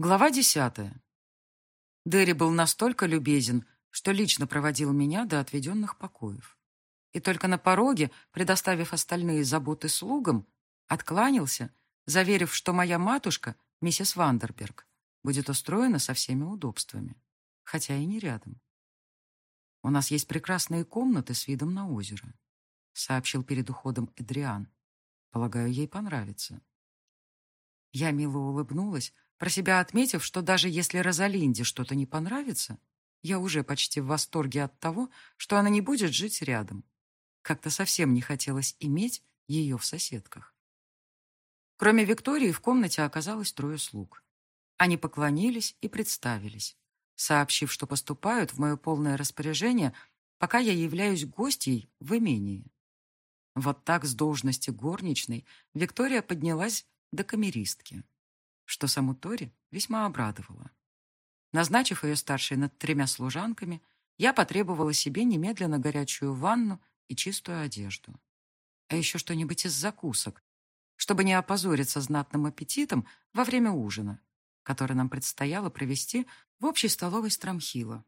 Глава десятая. Дерри был настолько любезен, что лично проводил меня до отведенных покоев. И только на пороге, предоставив остальные заботы слугам, откланялся, заверив, что моя матушка, миссис Вандерберг, будет устроена со всеми удобствами, хотя и не рядом. «У нас есть прекрасные комнаты с видом на озеро», сообщил перед уходом Эдриан. «Полагаю, ей понравится». Я мило улыбнулась, про себя отметив, что даже если Розалинде что-то не понравится, я уже почти в восторге от того, что она не будет жить рядом. Как-то совсем не хотелось иметь ее в соседках. Кроме Виктории в комнате оказалось трое слуг. Они поклонились и представились, сообщив, что поступают в мое полное распоряжение, пока я являюсь гостьей в имении. Вот так с должности горничной Виктория поднялась до камеристки что саму Тори весьма обрадовало. Назначив ее старшей над тремя служанками, я потребовала себе немедленно горячую ванну и чистую одежду. А еще что-нибудь из закусок, чтобы не опозориться знатным аппетитом во время ужина, который нам предстояло провести в общей столовой Страмхила.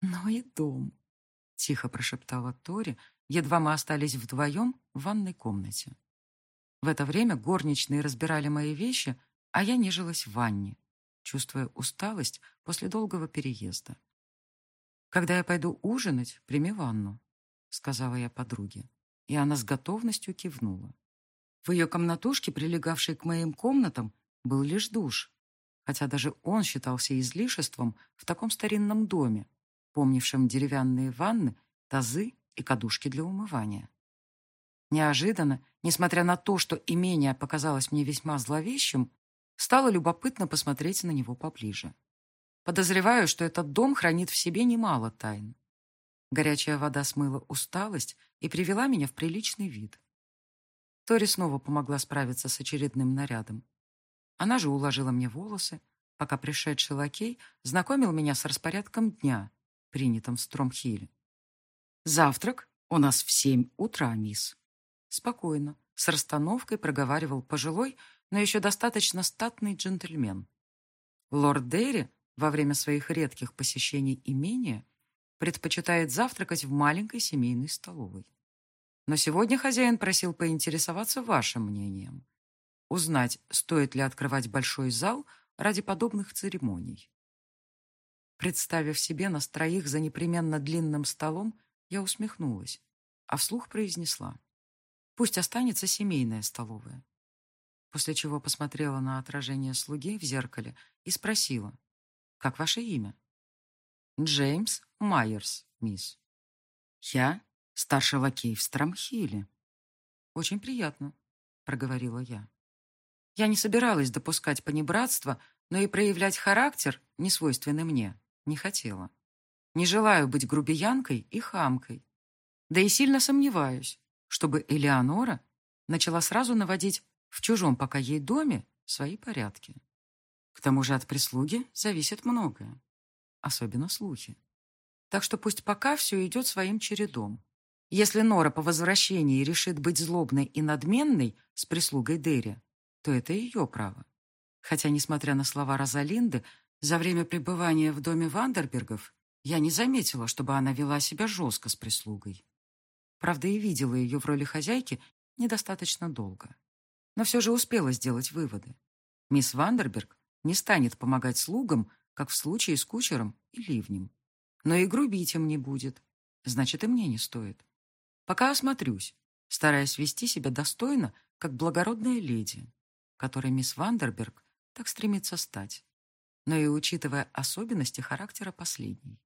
«Ну и дом», — тихо прошептала Тори, едва мы остались вдвоем в ванной комнате. В это время горничные разбирали мои вещи, а я нежилась в ванне, чувствуя усталость после долгого переезда. «Когда я пойду ужинать, прими ванну», — сказала я подруге, и она с готовностью кивнула. В ее комнатушке, прилегавшей к моим комнатам, был лишь душ, хотя даже он считался излишеством в таком старинном доме, помнившем деревянные ванны, тазы и кадушки для умывания. Неожиданно, несмотря на то, что имение показалось мне весьма зловещим, Стало любопытно посмотреть на него поближе. Подозреваю, что этот дом хранит в себе немало тайн. Горячая вода смыла усталость и привела меня в приличный вид. Тори снова помогла справиться с очередным нарядом. Она же уложила мне волосы, пока пришедший лакей знакомил меня с распорядком дня, принятым в Стромхилле. «Завтрак у нас в семь утра, мисс». Спокойно, с расстановкой проговаривал пожилой, но еще достаточно статный джентльмен. Лорд Дейри во время своих редких посещений имения предпочитает завтракать в маленькой семейной столовой. Но сегодня хозяин просил поинтересоваться вашим мнением. Узнать, стоит ли открывать большой зал ради подобных церемоний. Представив себе нас троих за непременно длинным столом, я усмехнулась, а вслух произнесла. Пусть останется семейная столовая после чего посмотрела на отражение слуги в зеркале и спросила, «Как ваше имя?» «Джеймс Майерс, мисс». «Я старший лакей в Страмхиле». «Очень приятно», — проговорила я. Я не собиралась допускать понебратства, но и проявлять характер, не свойственный мне, не хотела. Не желаю быть грубиянкой и хамкой. Да и сильно сомневаюсь, чтобы Элеонора начала сразу наводить в чужом пока ей доме свои порядки. К тому же от прислуги зависит многое, особенно слухи. Так что пусть пока все идет своим чередом. Если Нора по возвращении решит быть злобной и надменной с прислугой Дерри, то это ее право. Хотя, несмотря на слова Розалинды, за время пребывания в доме Вандербергов я не заметила, чтобы она вела себя жестко с прислугой. Правда, и видела ее в роли хозяйки недостаточно долго но все же успела сделать выводы. Мисс Вандерберг не станет помогать слугам, как в случае с кучером и ливнем. Но и грубить им не будет. Значит, и мне не стоит. Пока осмотрюсь, стараясь вести себя достойно, как благородная леди, которой мисс Вандерберг так стремится стать, но и учитывая особенности характера последней.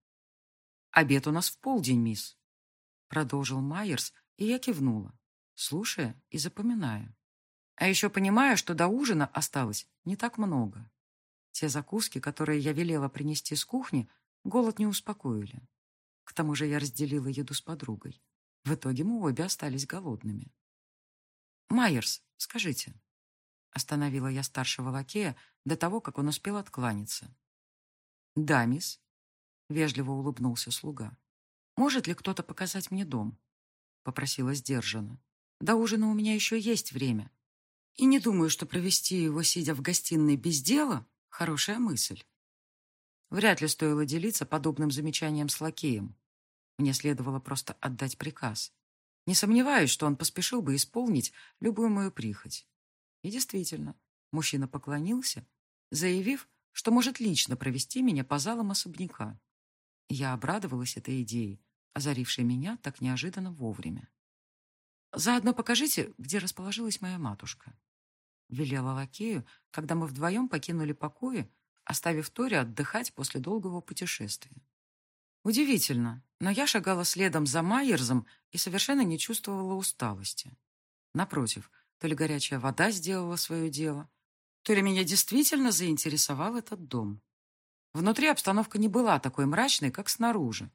«Обед у нас в полдень, мисс», — продолжил Майерс, и я кивнула, слушая и запоминая. А еще понимаю, что до ужина осталось не так много. Те закуски, которые я велела принести с кухни, голод не успокоили. К тому же я разделила еду с подругой. В итоге мы обе остались голодными. «Майерс, скажите». Остановила я старшего лакея до того, как он успел откланяться. «Да, мисс», — вежливо улыбнулся слуга. «Может ли кто-то показать мне дом?» — попросила сдержанно. «До ужина у меня еще есть время, и не думаю, что провести его, сидя в гостиной без дела, Хорошая мысль. Вряд ли стоило делиться подобным замечанием с лакеем. Мне следовало просто отдать приказ. Не сомневаюсь, что он поспешил бы исполнить любую мою прихоть. И действительно, мужчина поклонился, заявив, что может лично провести меня по залам особняка. Я обрадовалась этой идее, озарившей меня так неожиданно вовремя. «Заодно покажите, где расположилась моя матушка», — велела лакею, когда мы вдвоем покинули покои, оставив Тори отдыхать после долгого путешествия. Удивительно, но я шагала следом за Майерзом и совершенно не чувствовала усталости. Напротив, то ли горячая вода сделала свое дело, то ли меня действительно заинтересовал этот дом. Внутри обстановка не была такой мрачной, как снаружи.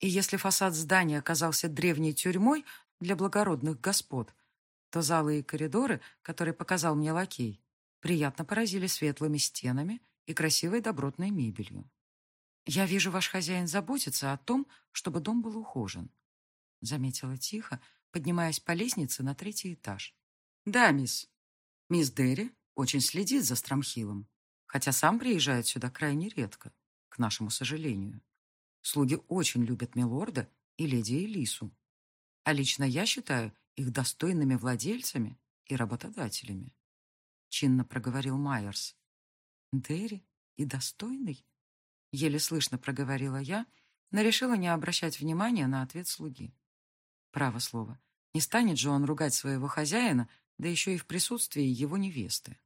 И если фасад здания оказался древней тюрьмой для благородных господ, то залы и коридоры, которые показал мне лакей, приятно поразили светлыми стенами и красивой добротной мебелью. «Я вижу, ваш хозяин заботится о том, чтобы дом был ухожен», заметила тихо, поднимаясь по лестнице на третий этаж. «Да, мисс. Мисс Дерри очень следит за Страмхилом, хотя сам приезжает сюда крайне редко, к нашему сожалению. Слуги очень любят милорда и леди Элису. А лично я считаю их достойными владельцами и работодателями», чинно проговорил Майерс. «Дерри и достойный?» Еле слышно проговорила я, но решила не обращать внимания на ответ слуги. Право слово, не станет же он ругать своего хозяина, да еще и в присутствии его невесты.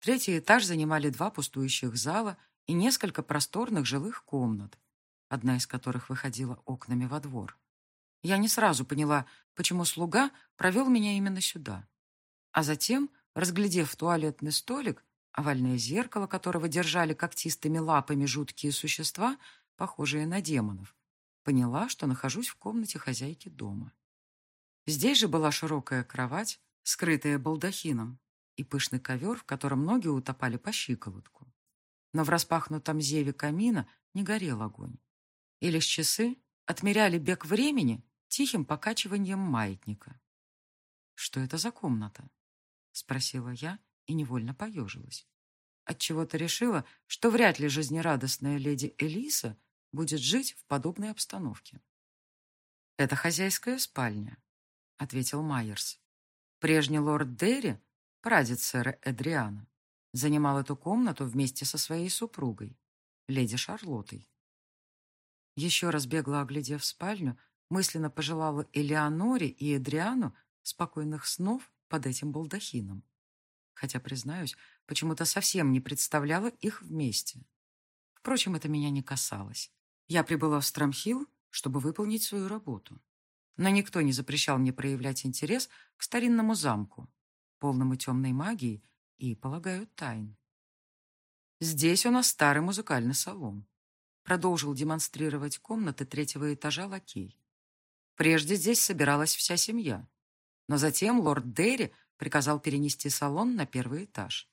Третий этаж занимали два пустующих зала и несколько просторных жилых комнат, одна из которых выходила окнами во двор. Я не сразу поняла, почему слуга провел меня именно сюда. А затем, разглядев туалетный столик, овальное зеркало которого держали когтистыми лапами жуткие существа, похожие на демонов, поняла, что нахожусь в комнате хозяйки дома. Здесь же была широкая кровать, скрытая балдахином, и пышный ковер, в котором ноги утопали по щиколотку. Но в распахнутом зеве камина не горел огонь. И лишь часы отмеряли бег времени тихим покачиванием маятника. «Что это за комната?» — спросила я, и невольно поежилась. Отчего-то решила, что вряд ли жизнерадостная леди Элиса будет жить в подобной обстановке. «Это хозяйская спальня», — ответил Майерс. «Прежний лорд Дерри, прадед сэра Эдриана, занимал эту комнату вместе со своей супругой, леди Шарлоттой. Еще раз бегло оглядев спальню, мысленно пожелала Элеоноре и Эдриану спокойных снов под этим балдахином хотя, признаюсь, почему-то совсем не представляла их вместе. Впрочем, это меня не касалось. Я прибыла в Страмхилл, чтобы выполнить свою работу. Но никто не запрещал мне проявлять интерес к старинному замку, полному темной магии и, полагаю, тайн. Здесь у нас старый музыкальный салон. Продолжил демонстрировать комнаты третьего этажа лакей. Прежде здесь собиралась вся семья. Но затем лорд Дерри приказал перенести салон на первый этаж,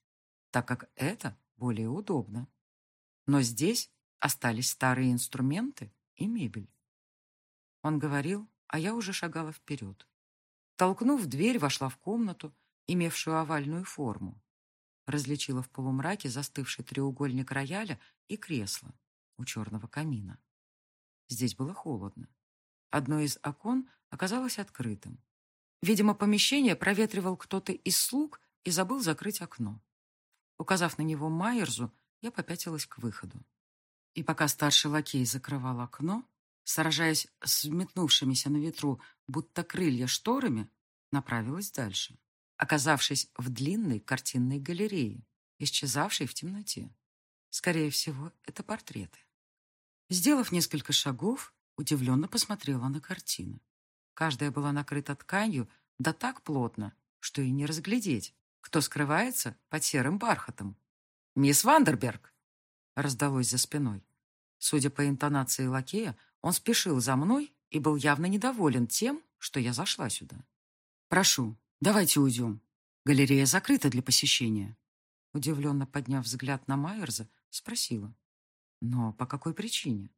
так как это более удобно. Но здесь остались старые инструменты и мебель. Он говорил, а я уже шагала вперед. Толкнув дверь, вошла в комнату, имевшую овальную форму. Различила в полумраке застывший треугольник рояля и кресло у черного камина. Здесь было холодно. Одно из окон оказалось открытым. Видимо, помещение проветривал кто-то из слуг и забыл закрыть окно. Указав на него Майерзу, я попятилась к выходу. И пока старший лакей закрывал окно, сражаясь с метнувшимися на ветру, будто крылья шторами, направилась дальше, оказавшись в длинной картинной галерее, исчезавшей в темноте. Скорее всего, это портреты. Сделав несколько шагов, удивленно посмотрела на картины. Каждая была накрыта тканью, да так плотно, что и не разглядеть, кто скрывается под серым бархатом. «Мисс Вандерберг!» раздалось за спиной. Судя по интонации лакея, он спешил за мной и был явно недоволен тем, что я зашла сюда. «Прошу, давайте уйдем. Галерея закрыта для посещения». Удивленно подняв взгляд на Майерза, спросила. «Но по какой причине?»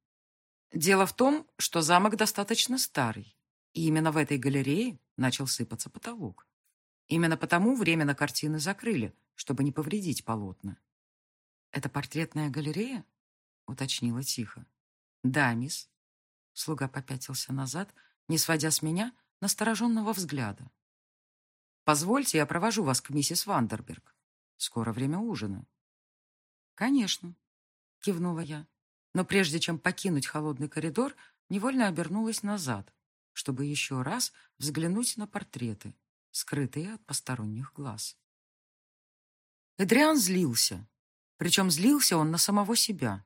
«Дело в том, что замок достаточно старый, и именно в этой галерее начал сыпаться потолок. Именно потому временно картины закрыли, чтобы не повредить полотна. «Это портретная галерея?» — уточнила тихо. «Да, мисс». Слуга попятился назад, не сводя с меня настороженного взгляда. «Позвольте, я провожу вас к миссис Вандерберг. Скоро время ужина». «Конечно», — кивнула я. Но прежде чем покинуть холодный коридор, невольно обернулась назад, чтобы еще раз взглянуть на портреты, скрытые от посторонних глаз. Эдриан злился. Причем злился он на самого себя.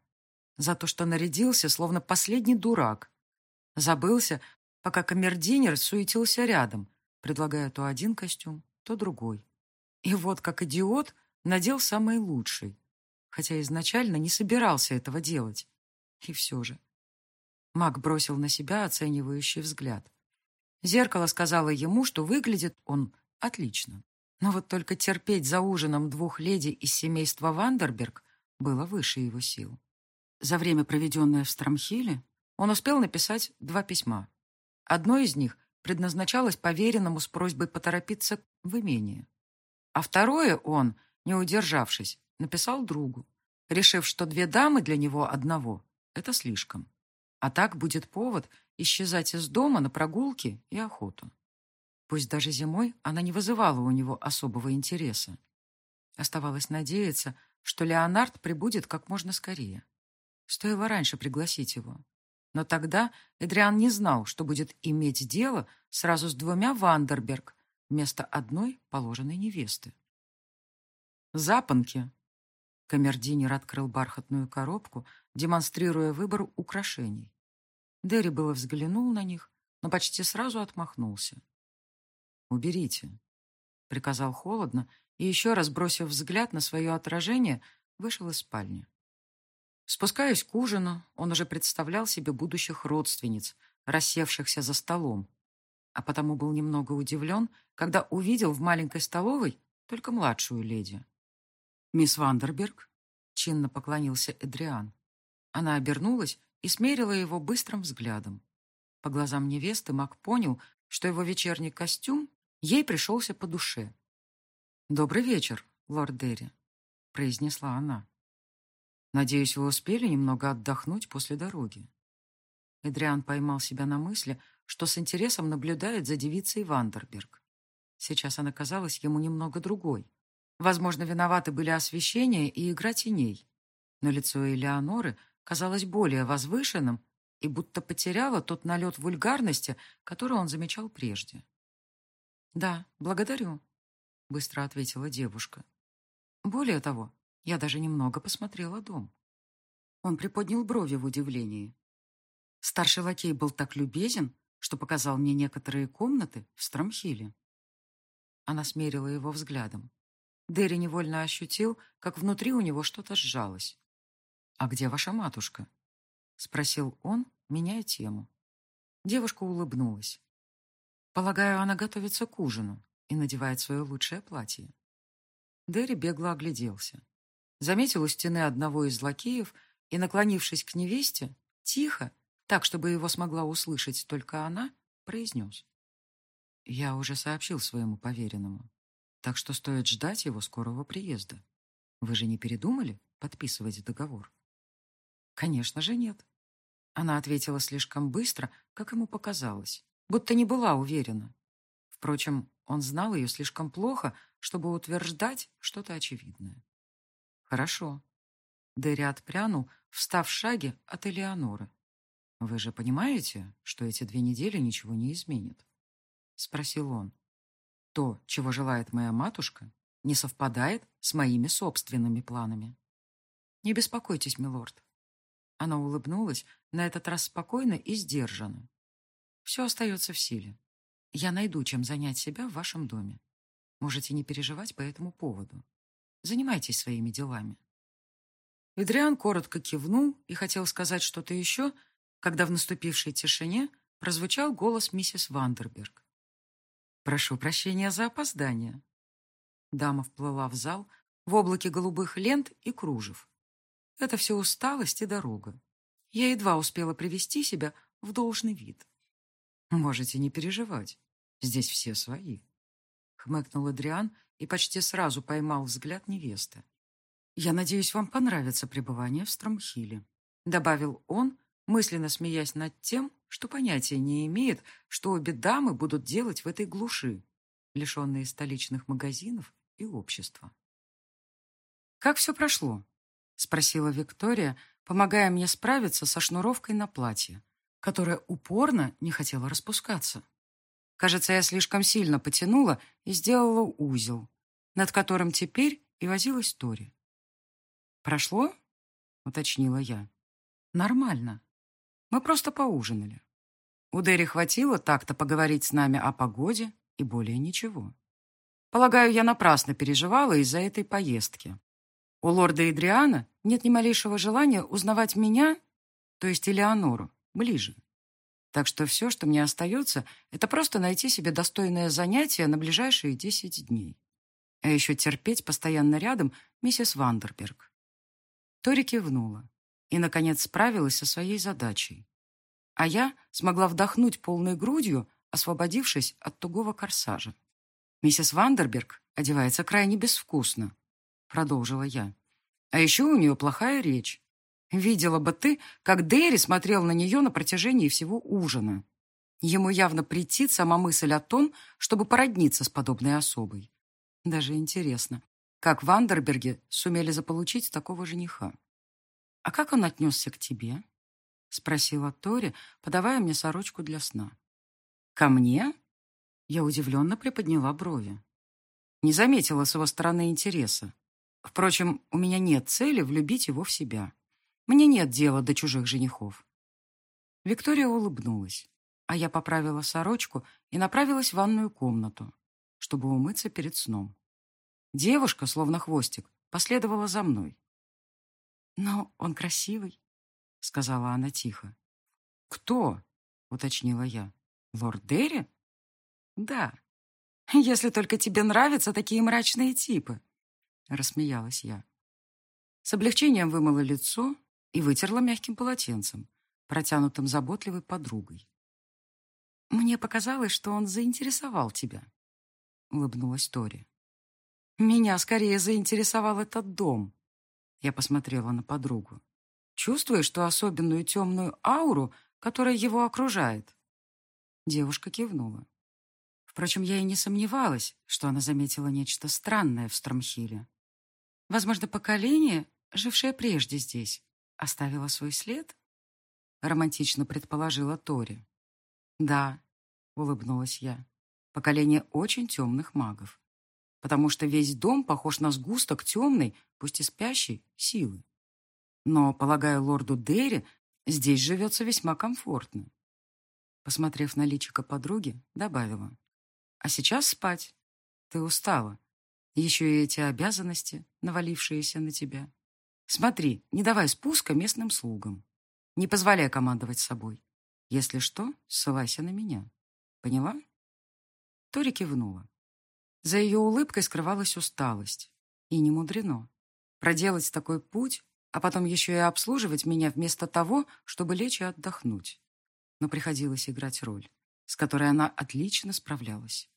За то, что нарядился, словно последний дурак. Забылся, пока камердинер суетился рядом, предлагая то один костюм, то другой. И вот, как идиот, надел самый лучший. Хотя изначально не собирался этого делать. И все же. Маг бросил на себя оценивающий взгляд. Зеркало сказало ему, что выглядит он отлично. Но вот только терпеть за ужином двух леди из семейства Вандерберг было выше его сил. За время, проведенное в Страмхиле, он успел написать два письма. Одно из них предназначалось поверенному с просьбой поторопиться в имение. А второе он, не удержавшись, написал другу, решив, что две дамы для него одного — это слишком. А так будет повод исчезать из дома на прогулки и охоту. Пусть даже зимой она не вызывала у него особого интереса. Оставалось надеяться, что Леонард прибудет как можно скорее. Стоило раньше пригласить его. Но тогда Эдриан не знал, что будет иметь дело сразу с двумя Вандерберг вместо одной положенной невесты. «Запонки!» Камердинер открыл бархатную коробку, демонстрируя выбор украшений. Дерри было взглянул на них, но почти сразу отмахнулся. «Уберите», — приказал холодно и, еще раз бросив взгляд на свое отражение, вышел из спальни. Спускаясь к ужину, он уже представлял себе будущих родственниц, рассевшихся за столом, а потому был немного удивлен, когда увидел в маленькой столовой только младшую леди. «Мисс Вандерберг», — чинно поклонился Эдриан. Она обернулась и смерила его быстрым взглядом. По глазам невесты Мак понял, что его вечерний костюм ей пришелся по душе. «Добрый вечер, лорд Дерри», — произнесла она. Надеюсь, вы успели немного отдохнуть после дороги. Эдриан поймал себя на мысли, что с интересом наблюдает за девицей Вандерберг. Сейчас она казалась ему немного другой. Возможно, виноваты были освещение и игра теней. Но лицо Элеоноры казалось более возвышенным и будто потеряло тот налет вульгарности, который он замечал прежде. «Да, благодарю», — быстро ответила девушка. «Более того, я даже немного посмотрела дом. Он приподнял брови в удивлении. Старший лакей был так любезен, что показал мне некоторые комнаты в Страмхиле. Она смерила его взглядом. Дерри невольно ощутил, как внутри у него что-то сжалось. «А где ваша матушка?» — спросил он, меняя тему. Девушка улыбнулась. «Полагаю, она готовится к ужину и надевает свое лучшее платье». Дерри бегло огляделся заметил у стены одного из лакеев и, наклонившись к невесте, тихо, так, чтобы его смогла услышать только она, произнес. «Я уже сообщил своему поверенному, так что стоит ждать его скорого приезда. Вы же не передумали подписывать договор?» «Конечно же нет». Она ответила слишком быстро, как ему показалось, будто не была уверена. Впрочем, он знал ее слишком плохо, чтобы утверждать что-то очевидное. Хорошо. Дерри отпрянул, встав в шаге от Элеоноры. Вы же понимаете, что эти две недели ничего не изменят? Спросил он. То, чего желает моя матушка, не совпадает с моими собственными планами. Не беспокойтесь, милорд. Она улыбнулась, на этот раз спокойно и сдержанно. Все остается в силе. Я найду, чем занять себя в вашем доме. Можете не переживать по этому поводу. Занимайтесь своими делами». Эдриан коротко кивнул и хотел сказать что-то еще, когда в наступившей тишине прозвучал голос миссис Вандерберг. «Прошу прощения за опоздание». Дама вплыла в зал в облаке голубых лент и кружев. Это все усталость и дорога. Я едва успела привести себя в должный вид. «Можете не переживать. Здесь все свои», — хмыкнул Адриан и почти сразу поймал взгляд невесты. «Я надеюсь, вам понравится пребывание в Стромхиле», — добавил он, мысленно смеясь над тем, что понятия не имеет, что обе дамы будут делать в этой глуши, лишенные столичных магазинов и общества. «Как все прошло?» — спросила Виктория, помогая мне справиться со шнуровкой на платье, которое упорно не хотело распускаться. Кажется, я слишком сильно потянула и сделала узел, над которым теперь и возилась Тори. «Прошло?» — уточнила я. «Нормально. Мы просто поужинали. У Дерри хватило так-то поговорить с нами о погоде и более ничего. Полагаю, я напрасно переживала из-за этой поездки. У лорда Идриана нет ни малейшего желания узнавать меня, то есть Элеонору, ближе. Так что все, что мне остается, это просто найти себе достойное занятие на ближайшие десять дней. А еще терпеть постоянно рядом миссис Вандерберг. Тори кивнула и, наконец, справилась со своей задачей. А я смогла вдохнуть полной грудью, освободившись от тугого корсажа. Миссис Вандерберг одевается крайне безвкусно, продолжила я. А еще у нее плохая речь. Видела бы ты, как Дэри смотрел на нее на протяжении всего ужина. Ему явно претит сама мысль о том, чтобы породниться с подобной особой. Даже интересно, как Вандерберги сумели заполучить такого жениха. «А как он отнесся к тебе?» — спросила Тори, подавая мне сорочку для сна. «Ко мне?» Я удивленно приподняла брови. Не заметила с его стороны интереса. Впрочем, у меня нет цели влюбить его в себя. Мне нет дела до чужих женихов. Виктория улыбнулась, а я поправила сорочку и направилась в ванную комнату, чтобы умыться перед сном. Девушка, словно хвостик, последовала за мной. «Но он красивый», — сказала она тихо. «Кто?» — уточнила я. «Лорд Дерри?» «Да. Если только тебе нравятся такие мрачные типы», — рассмеялась я. С облегчением вымыла лицо и вытерла мягким полотенцем, протянутым заботливой подругой. «Мне показалось, что он заинтересовал тебя», — улыбнулась Тори. «Меня скорее заинтересовал этот дом». Я посмотрела на подругу. «Чувствуешь что особенную темную ауру, которая его окружает?» Девушка кивнула. Впрочем, я и не сомневалась, что она заметила нечто странное в Стромхиле. Возможно, поколение, жившее прежде здесь, оставило свой след? Романтично предположила Тори. Да, улыбнулась я. Поколение очень темных магов. Потому что весь дом похож на сгусток темной, пусть и спящей, силы. Но, полагаю, лорду Дерри здесь живется весьма комфортно. Посмотрев на личико подруги, добавила. А сейчас спать. Ты устала. Еще и эти обязанности, навалившиеся на тебя. Смотри, не давай спуска местным слугам. Не позволяй командовать собой. Если что, ссылайся на меня. Поняла? Тори кивнула. За ее улыбкой скрывалась усталость. И не мудрено. Проделать такой путь, а потом еще и обслуживать меня вместо того, чтобы лечь и отдохнуть. Но приходилось играть роль, с которой она отлично справлялась.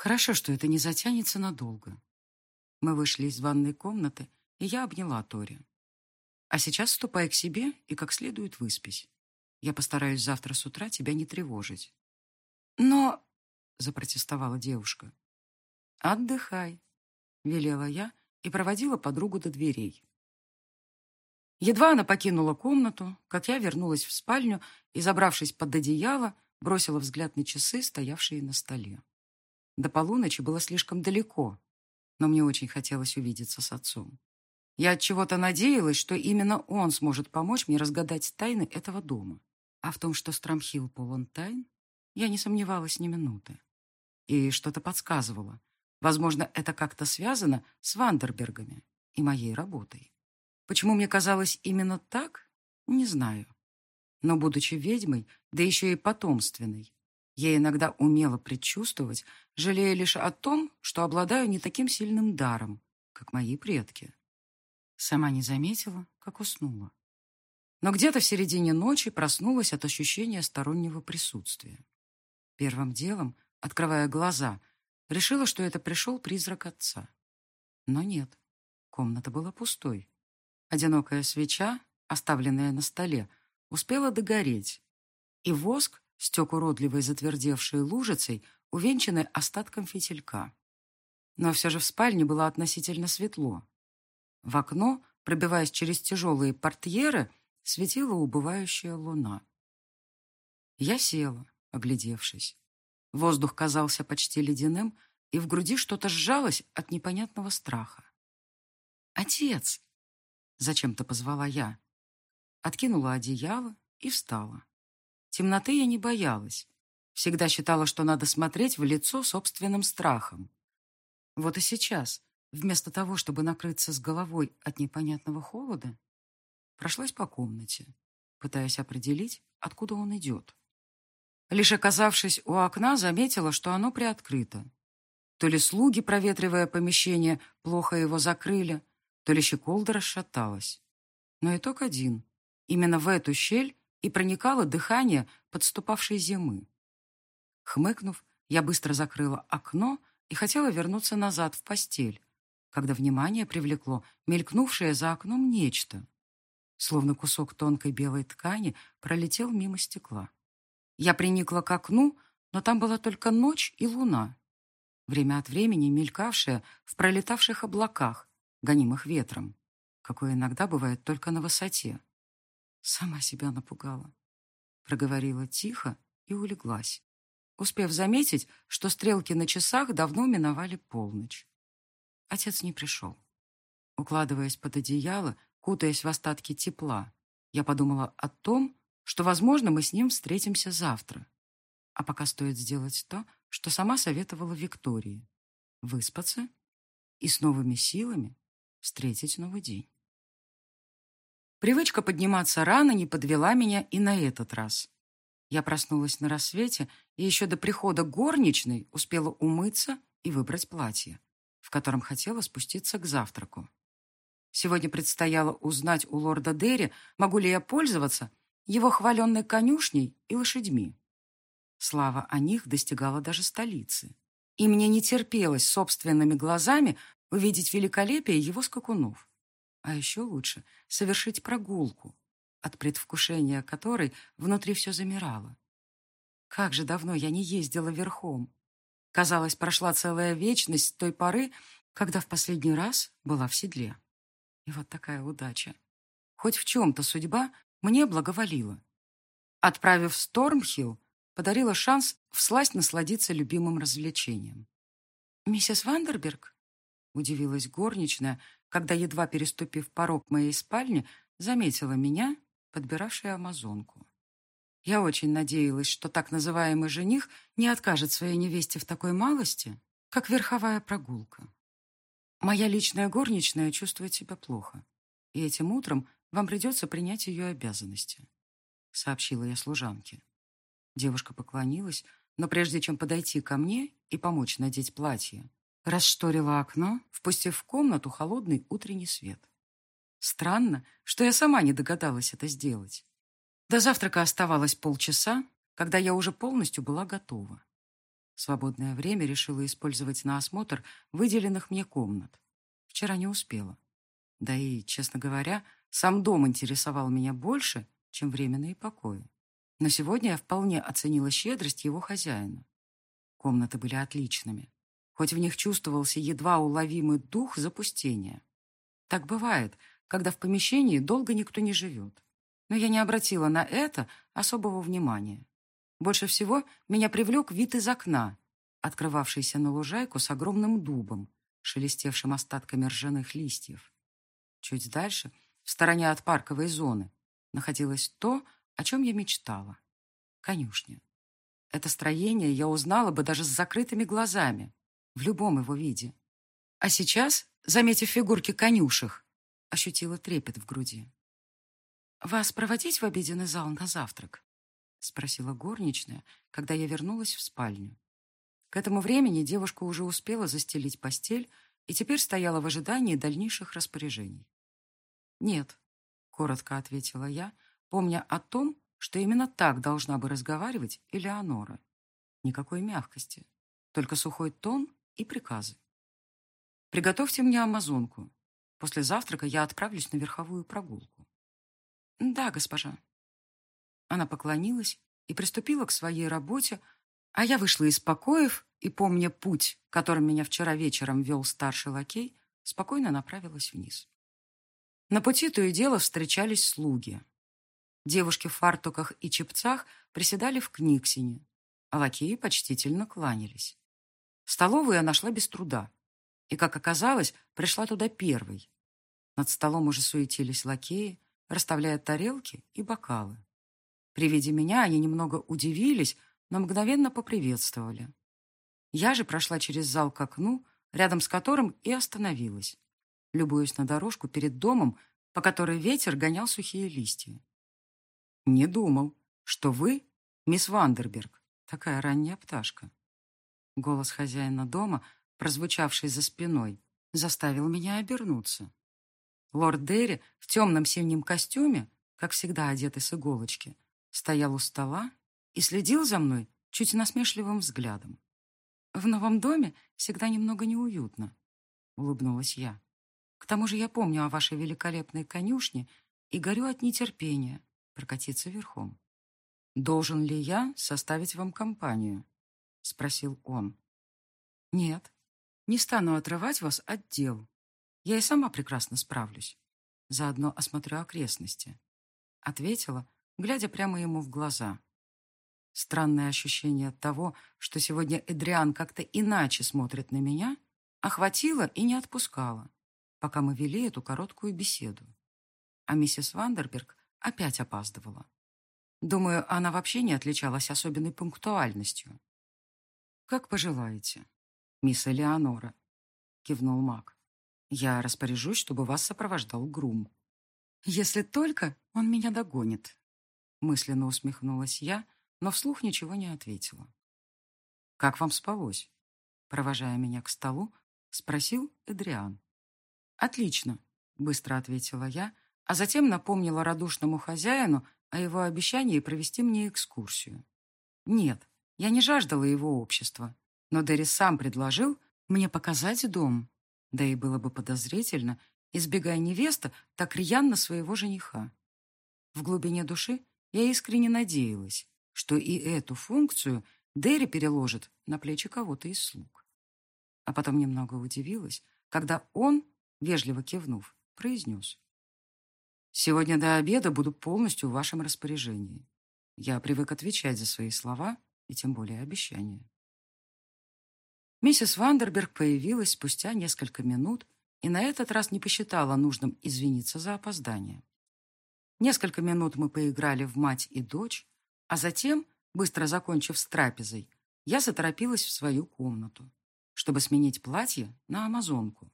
Хорошо, что это не затянется надолго. Мы вышли из ванной комнаты, и я обняла Тори. А сейчас ступай к себе и как следует выспись. Я постараюсь завтра с утра тебя не тревожить. Но... — запротестовала девушка. «Отдыхай», — велела я и проводила подругу до дверей. Едва она покинула комнату, как я вернулась в спальню и, забравшись под одеяло, бросила взгляд на часы, стоявшие на столе. До полуночи было слишком далеко, но мне очень хотелось увидеться с отцом. Я от чего-то надеялась, что именно он сможет помочь мне разгадать тайны этого дома. А в том, что Страмхилл полон тайн, я не сомневалась ни минуты. И что-то подсказывало. Возможно, это как-то связано с Вандербергами и моей работой. Почему мне казалось именно так, не знаю. Но, будучи ведьмой, да еще и потомственной, я иногда умела предчувствовать, жалея лишь о том, что обладаю не таким сильным даром, как мои предки. Сама не заметила, как уснула. Но где-то в середине ночи проснулась от ощущения стороннего присутствия. Первым делом, открывая глаза, решила, что это пришел призрак отца. Но нет. Комната была пустой. Одинокая свеча, оставленная на столе, успела догореть, и воск стек уродливой затвердевшей лужицей, увенчанной остатком фитилька. Но все же в спальне было относительно светло. В окно, пробиваясь через тяжелые портьеры, светила убывающая луна. Я села, оглядевшись. Воздух казался почти ледяным, и в груди что-то сжалось от непонятного страха. «Отец!» — зачем-то позвала я. Откинула одеяло и встала. Темноты я не боялась. Всегда считала, что надо смотреть в лицо собственным страхом. Вот и сейчас, вместо того, чтобы накрыться с головой от непонятного холода, прошлась по комнате, пытаясь определить, откуда он идет. Лишь оказавшись у окна, заметила, что оно приоткрыто. То ли слуги, проветривая помещение, плохо его закрыли, то ли щеколда расшаталась. Но итог один. Именно в эту щель и проникало дыхание подступавшей зимы. Хмыкнув, я быстро закрыла окно и хотела вернуться назад в постель, когда внимание привлекло мелькнувшее за окном нечто. Словно кусок тонкой белой ткани пролетел мимо стекла. Я приникла к окну, но там была только ночь и луна, время от времени мелькавшая в пролетавших облаках, гонимых ветром, какое иногда бывает только на высоте. Сама себя напугала. Проговорила тихо и улеглась, успев заметить, что стрелки на часах давно миновали полночь. Отец не пришел. Укладываясь под одеяло, кутаясь в остатки тепла, я подумала о том, что, возможно, мы с ним встретимся завтра. А пока стоит сделать то, что сама советовала Виктории. Выспаться и с новыми силами встретить новый день. Привычка подниматься рано не подвела меня и на этот раз. Я проснулась на рассвете и еще до прихода горничной успела умыться и выбрать платье, в котором хотела спуститься к завтраку. Сегодня предстояло узнать у лорда Дерри, могу ли я пользоваться его хваленной конюшней и лошадьми. Слава о них достигала даже столицы. И мне не терпелось собственными глазами увидеть великолепие его скакунов. А еще лучше совершить прогулку, от предвкушения которой внутри все замирало. Как же давно я не ездила верхом. Казалось, прошла целая вечность той поры, когда в последний раз была в седле. И вот такая удача. Хоть в чем-то судьба мне благоволила. Отправив в Стормхилл, подарила шанс всласть насладиться любимым развлечением. «Миссис Вандерберг?» — удивилась горничная, когда, едва переступив порог моей спальни, заметила меня, подбиравшей амазонку. Я очень надеялась, что так называемый жених не откажет своей невесте в такой малости, как верховая прогулка. Моя личная горничная чувствует себя плохо, и этим утром вам придется принять ее обязанности, — сообщила я служанке. Девушка поклонилась, но прежде чем подойти ко мне и помочь надеть платье, Расшторила окно, впустив в комнату холодный утренний свет. Странно, что я сама не догадалась это сделать. До завтрака оставалось полчаса, когда я уже полностью была готова. Свободное время решила использовать на осмотр выделенных мне комнат. Вчера не успела. Да и, честно говоря, сам дом интересовал меня больше, чем временные покои. Но сегодня я вполне оценила щедрость его хозяина. Комнаты были отличными хоть в них чувствовался едва уловимый дух запустения. Так бывает, когда в помещении долго никто не живет. Но я не обратила на это особого внимания. Больше всего меня привлек вид из окна, открывавшийся на лужайку с огромным дубом, шелестевшим остатками ржаных листьев. Чуть дальше, в стороне от парковой зоны, находилось то, о чем я мечтала. Конюшня. Это строение я узнала бы даже с закрытыми глазами в любом его виде. А сейчас, заметив фигурки конюшек, ощутила трепет в груди. «Вас проводить в обеденный зал на завтрак?» — спросила горничная, когда я вернулась в спальню. К этому времени девушка уже успела застелить постель и теперь стояла в ожидании дальнейших распоряжений. «Нет», — коротко ответила я, помня о том, что именно так должна бы разговаривать Элеонора. Никакой мягкости, только сухой тон и приказы. «Приготовьте мне амазонку. После завтрака я отправлюсь на верховую прогулку. Да, госпожа. Она поклонилась и приступила к своей работе, а я вышла из покоев и, помня путь, которым меня вчера вечером вел старший лакей, спокойно направилась вниз. На пути то и дело встречались слуги. Девушки в фартуках и чепцах приседали в книгсине, а лакеи почтительно кланялись. Столовую я нашла без труда. И, как оказалось, пришла туда первой. Над столом уже суетились лакеи, расставляя тарелки и бокалы. При виде меня они немного удивились, но мгновенно поприветствовали. Я же прошла через зал к окну, рядом с которым и остановилась, любуясь на дорожку перед домом, по которой ветер гонял сухие листья. «Не думал, что вы, мисс Вандерберг, такая ранняя пташка». Голос хозяина дома, прозвучавший за спиной, заставил меня обернуться. Лорд Дерри в темном синем костюме, как всегда одетый с иголочки, стоял у стола и следил за мной чуть насмешливым взглядом. «В новом доме всегда немного неуютно», — улыбнулась я. «К тому же я помню о вашей великолепной конюшне и горю от нетерпения прокатиться верхом. Должен ли я составить вам компанию?» — спросил он. «Нет, не стану отрывать вас от дел. Я и сама прекрасно справлюсь. Заодно осмотрю окрестности», — ответила, глядя прямо ему в глаза. Странное ощущение от того, что сегодня Эдриан как-то иначе смотрит на меня, охватило и не отпускало, пока мы вели эту короткую беседу. А миссис Вандерберг опять опаздывала. Думаю, она вообще не отличалась особенной пунктуальностью. «Как пожелаете, мисс Элеонора», — кивнул маг. «Я распоряжусь, чтобы вас сопровождал грум». «Если только он меня догонит», — мысленно усмехнулась я, но вслух ничего не ответила. «Как вам спалось?» Провожая меня к столу, спросил Эдриан. «Отлично», — быстро ответила я, а затем напомнила радушному хозяину о его обещании провести мне экскурсию. Нет, я не жаждала его общества, но Дерри сам предложил мне показать дом. Да и было бы подозрительно, избегая невеста так рьяно своего жениха. В глубине души я искренне надеялась, что и эту функцию Дерри переложит на плечи кого-то из слуг. А потом немного удивилась, когда он, вежливо кивнув, произнес. «Сегодня до обеда буду полностью в вашем распоряжении. Я привык отвечать за свои слова и тем более обещания. Миссис Вандерберг появилась спустя несколько минут и на этот раз не посчитала нужным извиниться за опоздание. Несколько минут мы поиграли в мать и дочь, а затем, быстро закончив с трапезой, я заторопилась в свою комнату, чтобы сменить платье на амазонку.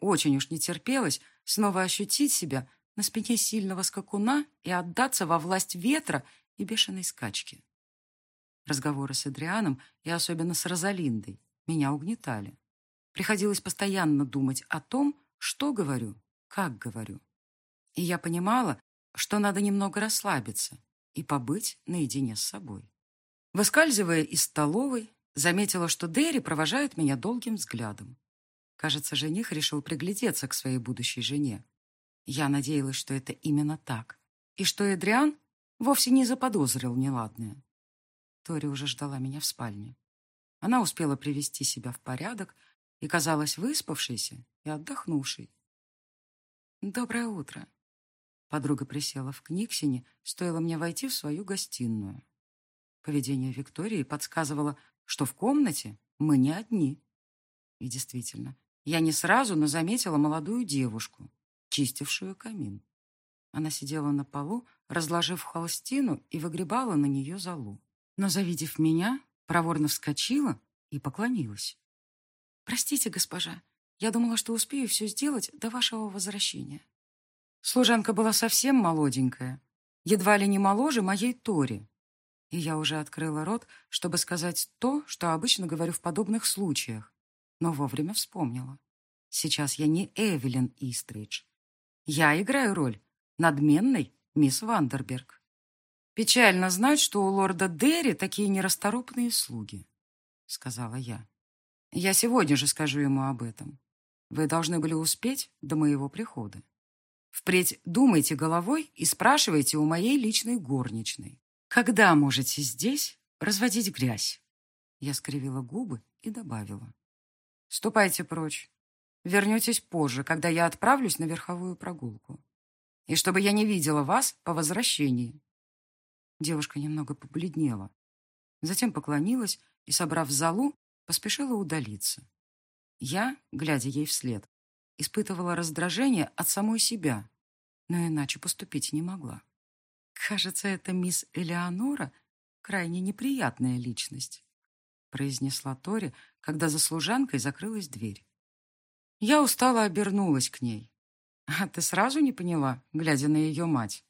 Очень уж не терпелось снова ощутить себя на спине сильного скакуна и отдаться во власть ветра и бешеной скачки. Разговоры с Адрианом и особенно с Розалиндой меня угнетали. Приходилось постоянно думать о том, что говорю, как говорю. И я понимала, что надо немного расслабиться и побыть наедине с собой. Выскальзывая из столовой, заметила, что Дерри провожает меня долгим взглядом. Кажется, жених решил приглядеться к своей будущей жене. Я надеялась, что это именно так, и что Эдриан вовсе не заподозрил неладное. Тори уже ждала меня в спальне. Она успела привести себя в порядок и казалась выспавшейся и отдохнувшей. «Доброе утро!» Подруга присела в книгсине, стоило мне войти в свою гостиную. Поведение Виктории подсказывало, что в комнате мы не одни. И действительно, я не сразу, но заметила молодую девушку, чистившую камин. Она сидела на полу, разложив холстину и выгребала на нее золу но, завидев меня, проворно вскочила и поклонилась. «Простите, госпожа, я думала, что успею все сделать до вашего возвращения». Служанка была совсем молоденькая, едва ли не моложе моей Тори. И я уже открыла рот, чтобы сказать то, что обычно говорю в подобных случаях, но вовремя вспомнила. Сейчас я не Эвелин Истридж. Я играю роль надменной мисс Вандерберг. «Печально знать, что у лорда Дерри такие нерасторопные слуги», — сказала я. «Я сегодня же скажу ему об этом. Вы должны были успеть до моего прихода. Впредь думайте головой и спрашивайте у моей личной горничной. Когда можете здесь разводить грязь?» Я скривила губы и добавила. «Ступайте прочь. Вернетесь позже, когда я отправлюсь на верховую прогулку. И чтобы я не видела вас по возвращении». Девушка немного побледнела. Затем поклонилась и, собрав залу, поспешила удалиться. Я, глядя ей вслед, испытывала раздражение от самой себя, но иначе поступить не могла. Кажется, это мисс Элеонора крайне неприятная личность, произнесла Тори, когда за служанкой закрылась дверь. Я устало обернулась к ней. «А ты сразу не поняла, глядя на ее мать?»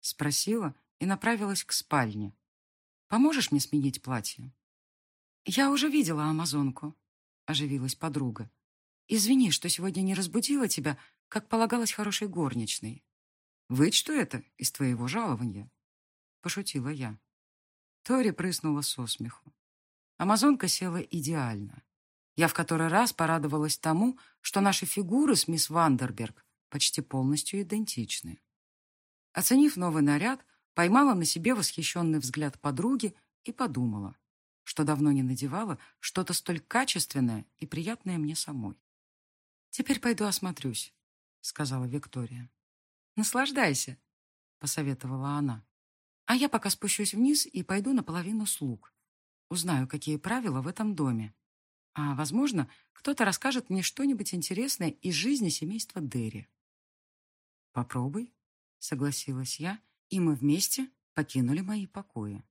Спросила и направилась к спальне. «Поможешь мне сменить платье?» «Я уже видела амазонку», — оживилась подруга. «Извини, что сегодня не разбудила тебя, как полагалось хорошей горничной. Вычту это из твоего жалования», — пошутила я. Тори прыснула со смеху. Амазонка села идеально. Я в который раз порадовалась тому, что наши фигуры с мисс Вандерберг почти полностью идентичны. Оценив новый наряд, поймала на себе восхищенный взгляд подруги и подумала, что давно не надевала что-то столь качественное и приятное мне самой. «Теперь пойду осмотрюсь», — сказала Виктория. «Наслаждайся», — посоветовала она. «А я пока спущусь вниз и пойду наполовину слуг. Узнаю, какие правила в этом доме. А, возможно, кто-то расскажет мне что-нибудь интересное из жизни семейства Дерри». «Попробуй», — согласилась я, и мы вместе покинули мои покои.